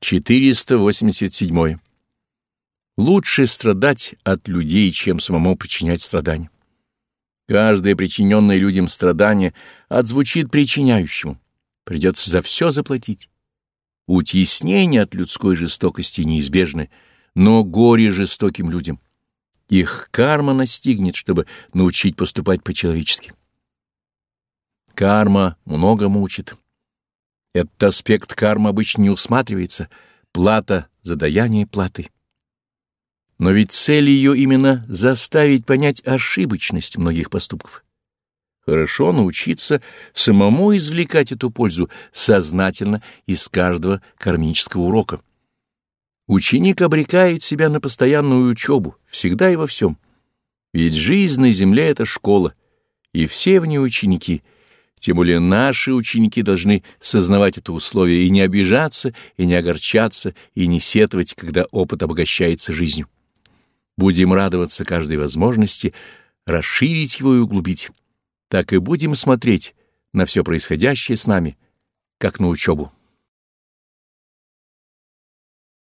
487. Лучше страдать от людей, чем самому причинять страдания. Каждое причиненное людям страдание отзвучит причиняющему. Придется за все заплатить. Утеснение от людской жестокости неизбежны, но горе жестоким людям. Их карма настигнет, чтобы научить поступать по-человечески. Карма много мучит. Этот аспект кармы обычно не усматривается, плата за даяние платы. Но ведь цель ее именно заставить понять ошибочность многих поступков. Хорошо научиться самому извлекать эту пользу сознательно из каждого кармического урока. Ученик обрекает себя на постоянную учебу, всегда и во всем. Ведь жизнь на земле — это школа, и все в ней ученики — тем более наши ученики должны сознавать это условие и не обижаться, и не огорчаться, и не сетовать, когда опыт обогащается жизнью. Будем радоваться каждой возможности расширить его и углубить. Так и будем смотреть на все происходящее с нами, как на учебу.